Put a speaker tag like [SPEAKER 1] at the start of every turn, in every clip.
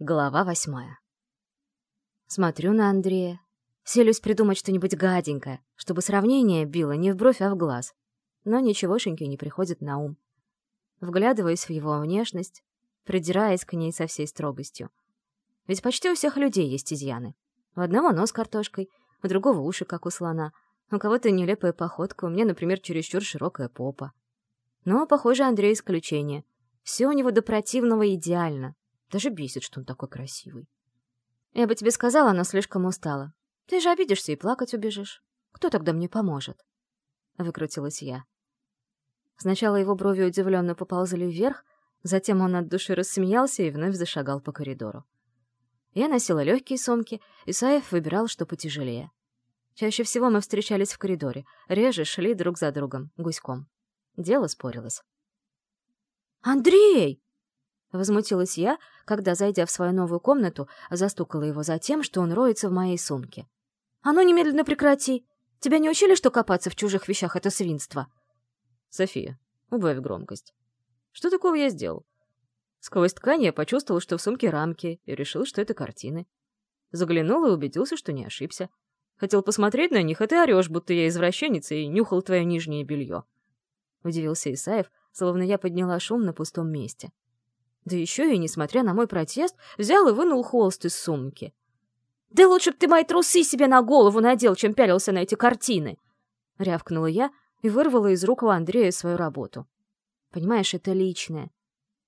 [SPEAKER 1] Глава восьмая. Смотрю на Андрея. Селюсь придумать что-нибудь гаденькое, чтобы сравнение било не в бровь, а в глаз. Но ничегошеньки не приходит на ум. Вглядываюсь в его внешность, придираясь к ней со всей строгостью. Ведь почти у всех людей есть изъяны. У одного нос картошкой, у другого уши, как у слона, у кого-то нелепая походка, у меня, например, чересчур широкая попа. Но, похоже, Андрей исключение. Все у него до противного идеально, даже бесит, что он такой красивый. Я бы тебе сказала, но слишком устала. Ты же обидишься и плакать убежишь. Кто тогда мне поможет? Выкрутилась я. Сначала его брови удивленно поползли вверх, затем он от души рассмеялся и вновь зашагал по коридору. Я носила легкие сумки, и Саев выбирал, что потяжелее. Чаще всего мы встречались в коридоре, реже шли друг за другом, гуськом. Дело спорилось. «Андрей!» Возмутилась я, когда, зайдя в свою новую комнату, застукала его за тем, что он роется в моей сумке. «А ну, немедленно прекрати! Тебя не учили, что копаться в чужих вещах — это свинство?»
[SPEAKER 2] «София, убавь громкость. Что такого я сделал?» Сквозь ткань я почувствовал, что в сумке рамки, и решил, что это картины. Заглянул и убедился, что не ошибся. Хотел посмотреть на них, а ты орешь, будто я извращенец и нюхал твое нижнее белье. Удивился Исаев, словно я подняла шум на пустом месте. Да еще и, несмотря на мой протест, взял и вынул холст из сумки. «Да лучше б ты мои трусы себе на голову надел, чем пялился на эти картины!» Рявкнула я и вырвала из рук у Андрея свою работу. «Понимаешь, это личное.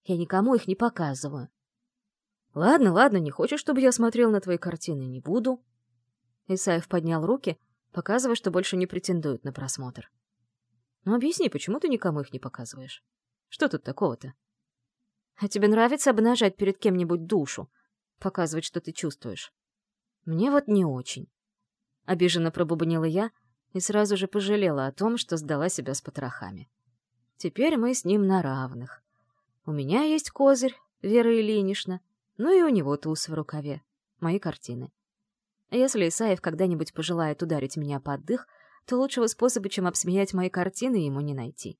[SPEAKER 2] Я никому их не показываю». «Ладно, ладно, не хочешь, чтобы я смотрел на твои картины, не буду». Исаев поднял руки, показывая, что больше не претендует на просмотр. «Ну объясни, почему ты никому их не показываешь? Что тут такого-то?» А тебе нравится обнажать перед кем-нибудь душу? Показывать, что ты чувствуешь? Мне вот не очень. Обиженно пробубнила я и сразу же пожалела о том, что сдала себя с потрохами. Теперь мы с ним на равных. У меня есть козырь, Вера Ильинична, ну и у него туз в рукаве. Мои картины. Если Исаев когда-нибудь пожелает ударить меня под дых, то лучшего способа, чем обсмеять мои картины, ему не найти.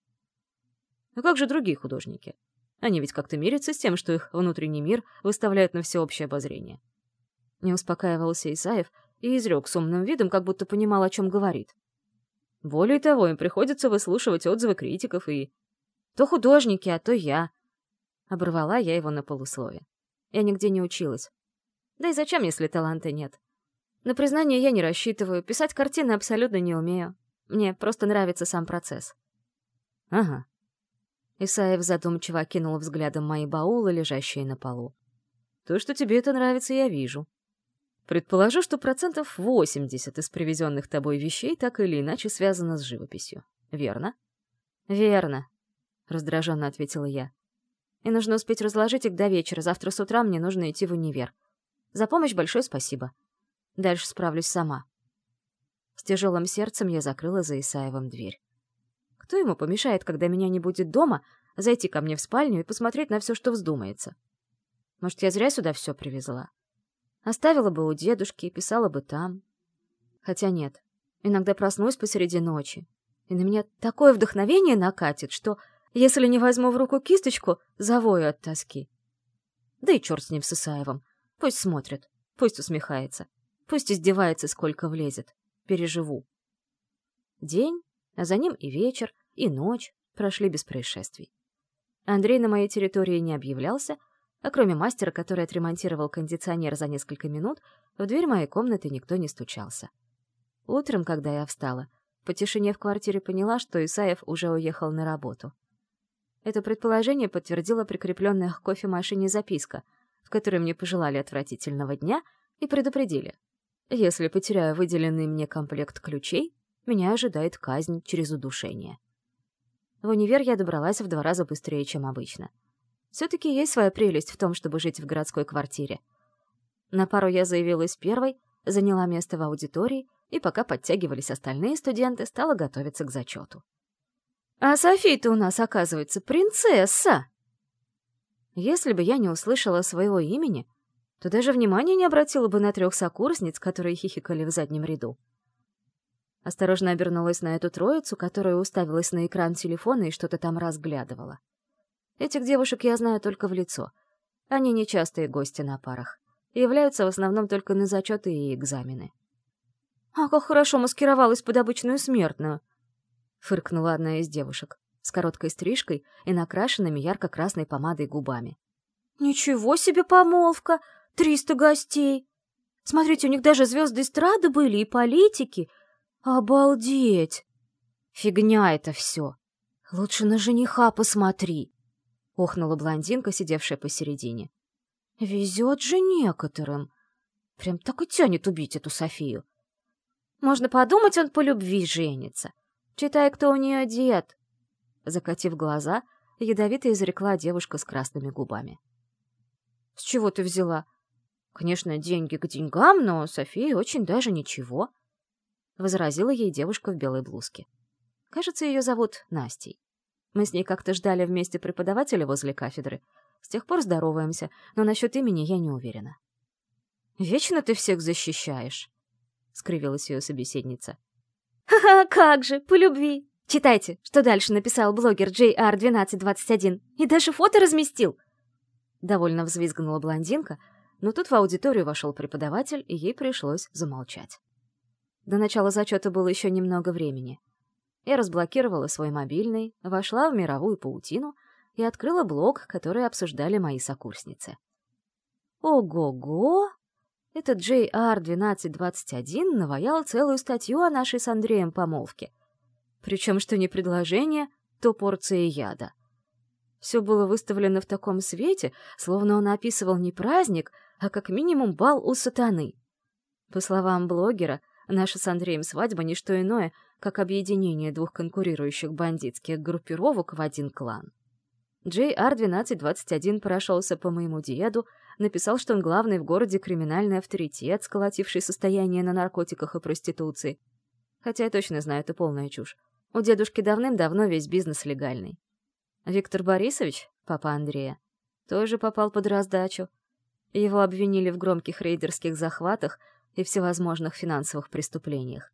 [SPEAKER 2] А как же другие художники? Они ведь как-то мирятся с тем, что их внутренний мир выставляют на всеобщее обозрение. Не успокаивался Исаев и изрек с умным видом, как будто понимал, о чем говорит. Более того, им приходится выслушивать отзывы критиков и... То художники, а то я. Оборвала я его на полуслове. Я нигде не училась. Да и зачем, если таланта нет? На признание я не рассчитываю, писать картины абсолютно не умею. Мне просто нравится сам процесс. Ага, Исаев задумчиво кинул взглядом мои баулы, лежащие на полу. «То, что тебе это нравится, я вижу. Предположу, что процентов 80 из привезенных тобой вещей так или иначе связано с живописью. Верно?» «Верно», — раздраженно ответила я. «И нужно успеть разложить их до вечера. Завтра с утра мне нужно идти в универ. За помощь большое спасибо. Дальше справлюсь сама». С тяжелым сердцем я закрыла за Исаевым дверь. Кто ему помешает, когда меня не будет дома, зайти ко мне в спальню и посмотреть на все, что вздумается? Может, я зря сюда все привезла? Оставила бы у дедушки и писала бы там. Хотя нет, иногда проснусь посреди ночи, и на меня такое вдохновение накатит, что, если не возьму в руку кисточку, завою от тоски. Да и черт с ним, с Исаевым. Пусть смотрит, пусть усмехается, пусть издевается, сколько влезет. Переживу. День, а за ним и вечер, и ночь прошли без происшествий. Андрей на моей территории не объявлялся, а кроме мастера, который отремонтировал кондиционер за несколько минут, в дверь моей комнаты никто не стучался. Утром, когда я встала, по тишине в квартире поняла, что Исаев уже уехал на работу. Это предположение подтвердила прикрепленная к кофемашине записка, в которой мне пожелали отвратительного дня и предупредили. Если потеряю выделенный мне комплект ключей, меня ожидает казнь через удушение. В универ я добралась в два раза быстрее, чем обычно. Все-таки есть своя прелесть в том, чтобы жить в городской квартире. На пару я заявилась первой, заняла место в аудитории, и пока подтягивались остальные студенты, стала готовиться к зачету. «А София-то у нас, оказывается, принцесса!» Если бы я не услышала своего имени, то даже внимания не обратила бы на трех сокурсниц, которые хихикали в заднем ряду. Осторожно обернулась на эту троицу, которая уставилась на экран телефона и что-то там разглядывала. Этих девушек я знаю только в лицо.
[SPEAKER 1] Они нечастые гости на парах. Являются в основном только на зачеты и экзамены. «А как хорошо маскировалась под обычную смертную!» — фыркнула одна из девушек с короткой стрижкой и накрашенными ярко-красной помадой губами. «Ничего себе помолвка! Триста гостей! Смотрите, у них даже звезды эстрады были и политики! Обалдеть! Фигня это все! Лучше на жениха посмотри!» — охнула блондинка, сидевшая посередине. «Везет же некоторым! Прям так и тянет убить эту Софию!» Можно подумать, он по любви женится. Читай, кто у нее дед. Закатив глаза, ядовито изрекла девушка с красными губами. «С чего ты взяла?» «Конечно, деньги к деньгам, но София очень даже ничего», — возразила ей девушка в белой блузке. «Кажется, ее зовут Настей. Мы с ней как-то ждали вместе преподавателя возле кафедры. С тех пор здороваемся, но насчет имени я не уверена». «Вечно ты всех защищаешь», — скривилась ее собеседница. «Ха-ха, как же, по любви! Читайте, что дальше написал блогер JR1221, и даже фото разместил!» Довольно взвизгнула блондинка, но тут в аудиторию вошел преподаватель, и ей пришлось замолчать. До начала зачета было еще немного времени. Я разблокировала свой мобильный, вошла в мировую паутину и открыла блог, который обсуждали мои сокурсницы. Ого-го! Этот JR1221 наваял целую статью о нашей с Андреем помолвке. Причем, что не предложение, то порция яда. Все было выставлено в таком свете, словно он описывал не праздник, а как минимум бал у сатаны. По словам блогера, наша с Андреем свадьба — не что иное, как объединение двух конкурирующих бандитских группировок в один клан. JR-1221 прошелся по моему деду, написал, что он главный в городе криминальный авторитет, сколотивший состояние на наркотиках и проституции. Хотя я точно знаю, это полная чушь. У дедушки давным-давно весь бизнес легальный. Виктор Борисович, папа Андрея, тоже попал под раздачу. Его обвинили в громких рейдерских захватах и всевозможных финансовых преступлениях.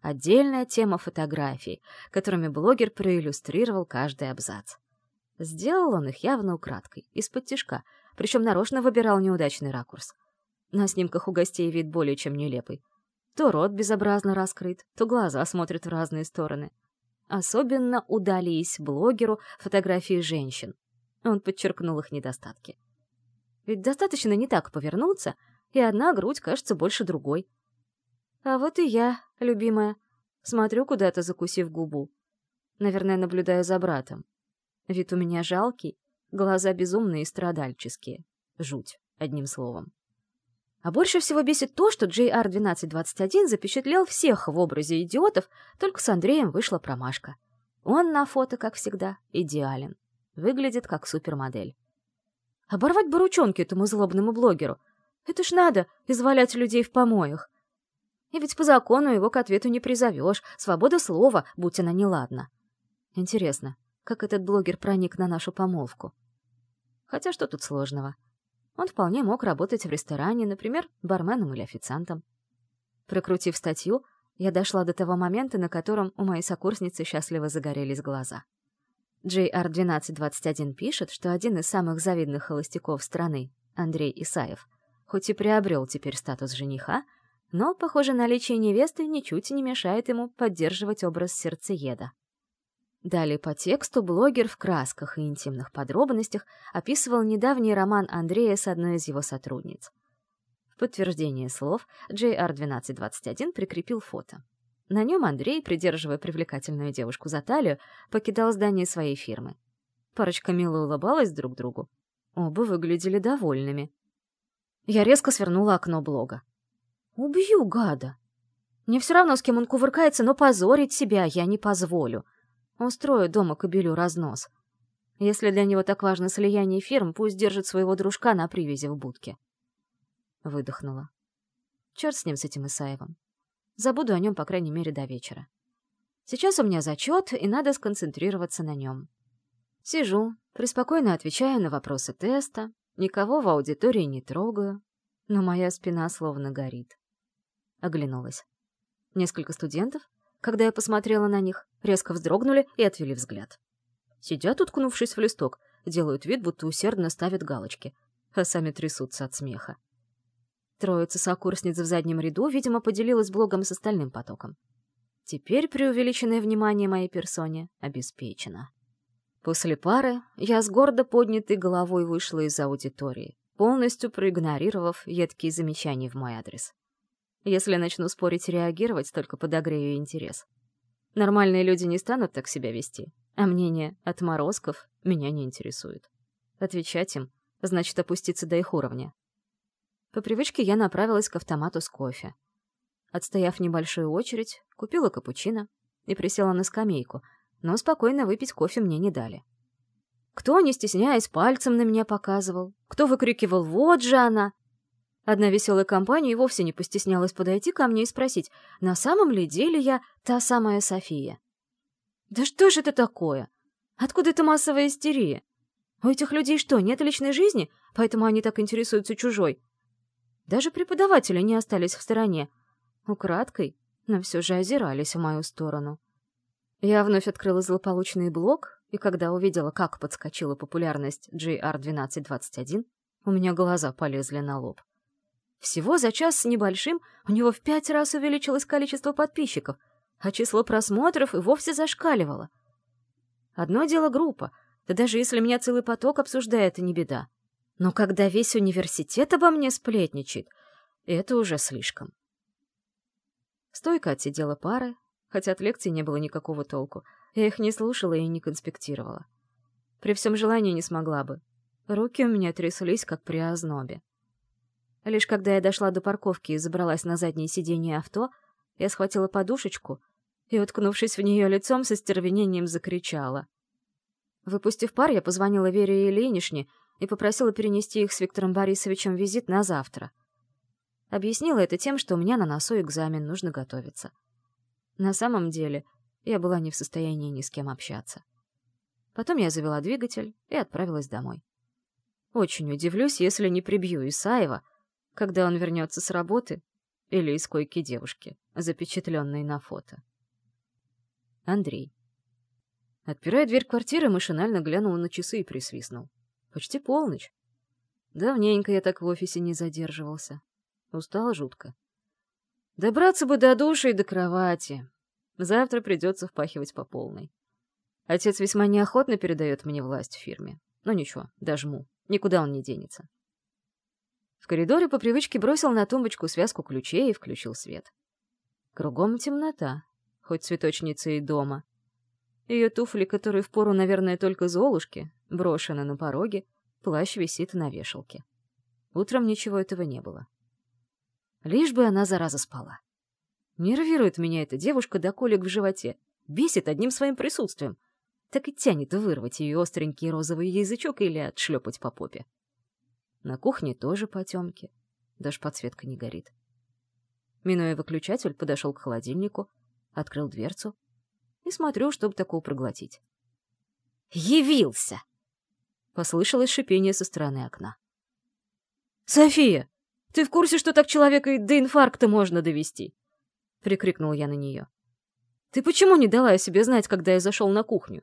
[SPEAKER 1] Отдельная тема фотографий, которыми блогер проиллюстрировал каждый абзац. Сделал он их явно украдкой, из-под тишка, причем нарочно выбирал неудачный ракурс. На снимках у гостей вид более чем нелепый. То рот безобразно раскрыт, то глаза смотрят в разные стороны. Особенно удались блогеру фотографии женщин. Он подчеркнул их недостатки. Ведь достаточно не так повернуться, и одна грудь кажется больше другой. А вот и я, любимая, смотрю куда-то, закусив губу. Наверное, наблюдаю за братом. Вид у меня жалкий, глаза безумные и страдальческие. Жуть, одним словом. А больше всего бесит то, что JR-1221 запечатлел всех в образе идиотов, только с Андреем вышла промашка. Он на фото, как всегда, идеален. Выглядит как супермодель. Оборвать бы ручонки этому злобному блогеру. Это ж надо, извалять людей в помоях. И ведь по закону его к ответу не призовешь. Свобода слова, будь она неладна. Интересно, как этот блогер проник на нашу помолвку. Хотя что тут сложного? Он вполне мог работать в ресторане, например, барменом или официантом. Прокрутив статью, я дошла до того момента, на котором у моей сокурсницы счастливо загорелись глаза. JR1221 пишет, что один из самых завидных холостяков страны, Андрей Исаев, хоть и приобрел теперь статус жениха, но, похоже, наличие невесты ничуть не мешает ему поддерживать образ сердцееда. Далее по тексту блогер в красках и интимных подробностях описывал недавний роман Андрея с одной из его сотрудниц. В подтверждение слов JR1221 прикрепил фото. На нем Андрей, придерживая привлекательную девушку за талию, покидал здание своей фирмы. Парочка мило улыбалась друг другу. Оба выглядели довольными. Я резко свернула окно блога. «Убью гада! Мне все равно, с кем он кувыркается, но позорить себя я не позволю». Устрою дома кобелю разнос. Если для него так важно слияние фирм, пусть держит своего дружка на привязи в будке. Выдохнула. Черт с ним, с этим Исаевым. Забуду о нем, по крайней мере, до вечера. Сейчас у меня зачет, и надо сконцентрироваться на нем. Сижу, преспокойно отвечаю на вопросы теста, никого в аудитории не трогаю, но моя спина словно горит. Оглянулась. Несколько студентов, когда я посмотрела на них, резко вздрогнули и отвели взгляд. Сидят, уткнувшись в листок, делают вид, будто усердно ставят галочки, а сами трясутся от смеха. Троица сокурсниц в заднем ряду, видимо, поделилась блогом с остальным потоком. Теперь преувеличенное внимание моей персоне обеспечено. После пары я с гордо поднятой головой вышла из аудитории, полностью проигнорировав едкие замечания в мой адрес. Если начну спорить и реагировать, только подогрею интерес. Нормальные люди не станут так себя вести, а мнение отморозков меня не интересует. Отвечать им значит опуститься до их уровня. По привычке я направилась к автомату с кофе. Отстояв небольшую очередь, купила капучино и присела на скамейку, но спокойно выпить кофе мне не дали. Кто, не стесняясь, пальцем на меня показывал, кто выкрикивал «Вот же она!». Одна веселая компания и вовсе не постеснялась подойти ко мне и спросить, на самом ли деле я та самая София. Да что же это такое? Откуда эта массовая истерия? У этих людей что, нет личной жизни, поэтому они так интересуются чужой? Даже преподаватели не остались в стороне. Украдкой, но все же озирались в мою сторону. Я вновь открыла злополучный блог, и когда увидела, как подскочила популярность JR1221, у меня глаза полезли на лоб. Всего за час с небольшим у него в пять раз увеличилось количество подписчиков, а число просмотров и вовсе зашкаливало. Одно дело группа, да даже если меня целый поток обсуждает, это не беда. Но когда весь университет обо мне сплетничает, это уже слишком. Стойко отсидела пары, хотя от лекций не было никакого толку. Я их не слушала и не конспектировала. При всем желании не смогла бы. Руки у меня тряслись, как при ознобе. Лишь когда я дошла до парковки и забралась на заднее сиденье авто, я схватила подушечку и, уткнувшись в нее лицом, со стервенением закричала. Выпустив пар, я позвонила Вере и Ильинишне и попросила перенести их с Виктором Борисовичем визит на завтра. Объяснила это тем, что у меня на носу экзамен, нужно готовиться. На самом деле, я была не в состоянии ни с кем общаться. Потом я завела двигатель и отправилась домой. Очень удивлюсь, если не прибью Исаева, когда он вернется с работы или из койки девушки, запечатленной на фото. Андрей. Отпирая дверь квартиры, машинально глянул на часы и присвистнул. Почти полночь. Давненько я так в офисе не задерживался. Устал жутко. Добраться бы до души и до кровати. Завтра придется впахивать по полной. Отец весьма неохотно передает мне власть в фирме. Но ничего, дожму. Никуда он не денется. В коридоре по привычке бросил на тумбочку связку ключей и включил свет. Кругом темнота, хоть цветочница и дома. Ее туфли, которые впору, наверное, только Золушки, брошены на пороге, плащ висит на вешалке. Утром ничего этого не было. Лишь бы она, зараза, спала. Нервирует меня эта девушка до колик в животе. Бесит одним своим присутствием. Так и тянет вырвать ее остренький розовый язычок или отшлепать по попе. На кухне тоже потемки. Даже подсветка не горит. Минуя выключатель, подошел к холодильнику, открыл дверцу и смотрю, чтобы такого проглотить. «Явился!» — послышалось шипение со стороны окна. «София!» Ты в курсе, что так человека и до инфаркта можно довести?» — прикрикнул я на нее. «Ты почему не дала о себе знать, когда я зашел на кухню?»